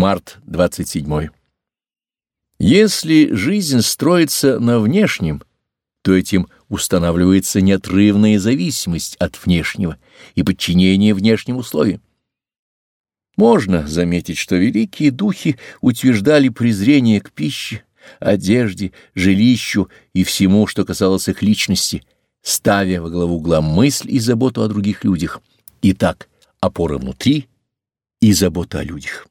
Март 27. Если жизнь строится на внешнем, то этим устанавливается неотрывная зависимость от внешнего и подчинение внешним условиям. Можно заметить, что великие духи утверждали презрение к пище, одежде, жилищу и всему, что касалось их личности, ставя во главу угла мысль и заботу о других людях. Итак, опора внутри и забота о людях.